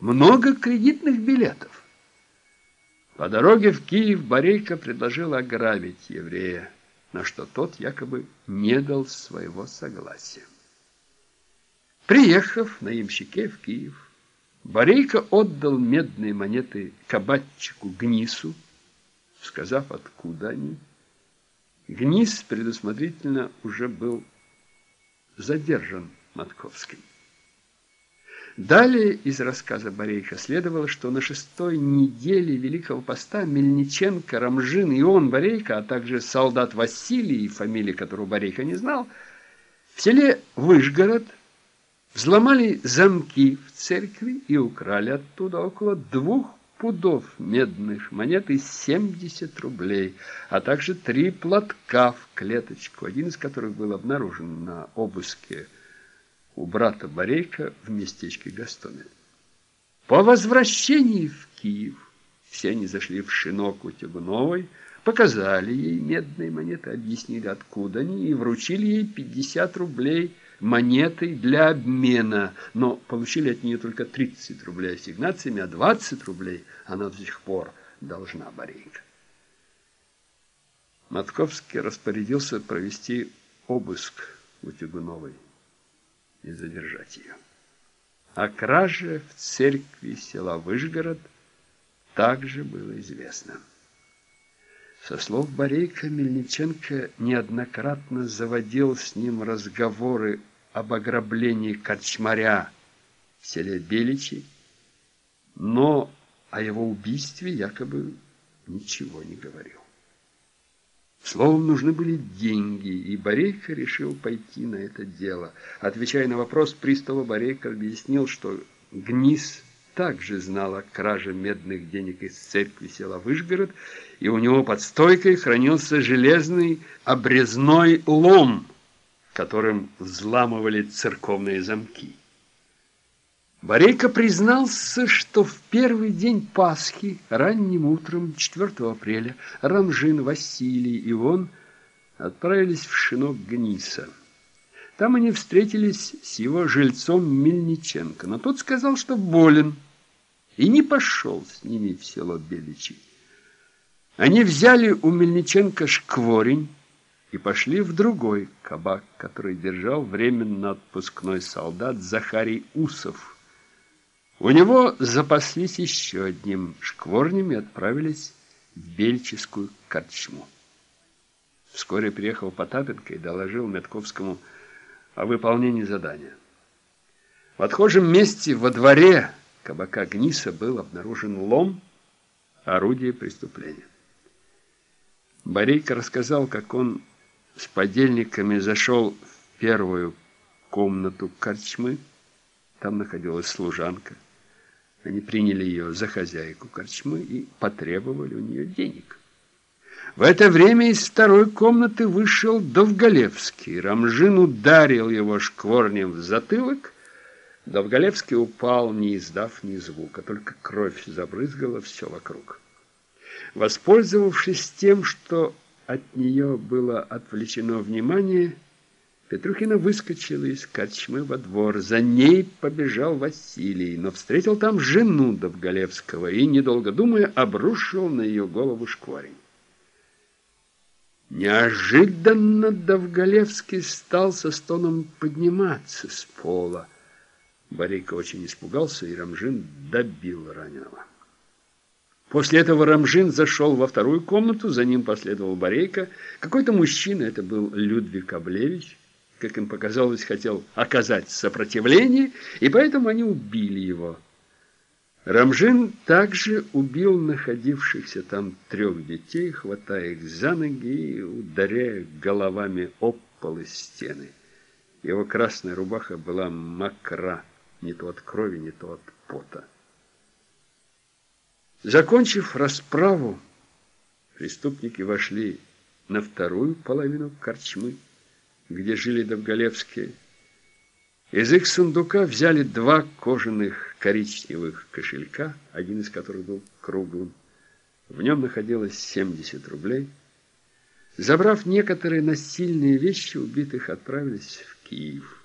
много кредитных билетов. По дороге в Киев Борейко предложил ограбить еврея, на что тот якобы не дал своего согласия. Приехав на ямщике в Киев, Борейко отдал медные монеты кабатчику Гнису, сказав, откуда они. Гнис предусмотрительно уже был задержан Матковским. Далее из рассказа Борейка следовало, что на шестой неделе Великого Поста Мельниченко, Рамжин и он, Борейка, а также солдат Василий, фамилии которого Борейка не знал, в селе Выжгород взломали замки в церкви и украли оттуда около двух пудов медных монет и 70 рублей, а также три платка в клеточку, один из которых был обнаружен на обыске у брата Борейка в местечке Гастомель. По возвращении в Киев все они зашли в шинок у Тягуновой, показали ей медные монеты, объяснили, откуда они, и вручили ей 50 рублей монетой для обмена, но получили от нее только 30 рублей ассигнациями, а 20 рублей она до сих пор должна Борейка. Матковский распорядился провести обыск у Тягуновой и задержать ее. О краже в церкви села Выжгород также было известно. Со слов Борейка, Мельниченко неоднократно заводил с ним разговоры об ограблении корчмаря в селе Беличи, но о его убийстве якобы ничего не говорил. Словом, нужны были деньги, и Борейко решил пойти на это дело. Отвечая на вопрос пристава, Борейко объяснил, что Гнис также знал о краже медных денег из церкви села Выжгород, и у него под стойкой хранился железный обрезной лом, которым взламывали церковные замки. Борейко признался, что в первый день Пасхи, ранним утром, 4 апреля, Рамжин, Василий и он отправились в шинок Гниса. Там они встретились с его жильцом Мельниченко, но тот сказал, что болен, и не пошел с ними в село Беличи. Они взяли у Мельниченко шкворень и пошли в другой кабак, который держал временно отпускной солдат Захарий Усов – у него запаслись еще одним шкворнем и отправились в Бельческую корчму. Вскоре приехал Потапенко и доложил Метковскому о выполнении задания. В отхожем месте во дворе кабака Гниса был обнаружен лом, орудие преступления. Борейко рассказал, как он с подельниками зашел в первую комнату корчмы. Там находилась служанка. Они приняли ее за хозяйку корчмы и потребовали у нее денег. В это время из второй комнаты вышел Довголевский. Рамжин ударил его шкворнем в затылок. Довголевский упал, не издав ни звука, только кровь забрызгала все вокруг. Воспользовавшись тем, что от нее было отвлечено внимание, Петрухина выскочила из корчмы во двор. За ней побежал Василий, но встретил там жену Довголевского и, недолго думая, обрушил на ее голову шкворень. Неожиданно Довголевский стал со стоном подниматься с пола. Борейко очень испугался, и Рамжин добил раненого. После этого Рамжин зашел во вторую комнату, за ним последовал Борейко. Какой-то мужчина, это был Людвиг Аблевич, как им показалось, хотел оказать сопротивление, и поэтому они убили его. Рамжин также убил находившихся там трех детей, хватая их за ноги и ударяя головами об пол и стены. Его красная рубаха была мокра, не то от крови, не то от пота. Закончив расправу, преступники вошли на вторую половину корчмы, где жили Довголевские. Из их сундука взяли два кожаных коричневых кошелька, один из которых был круглым. В нем находилось 70 рублей. Забрав некоторые насильные вещи, убитых отправились в Киев.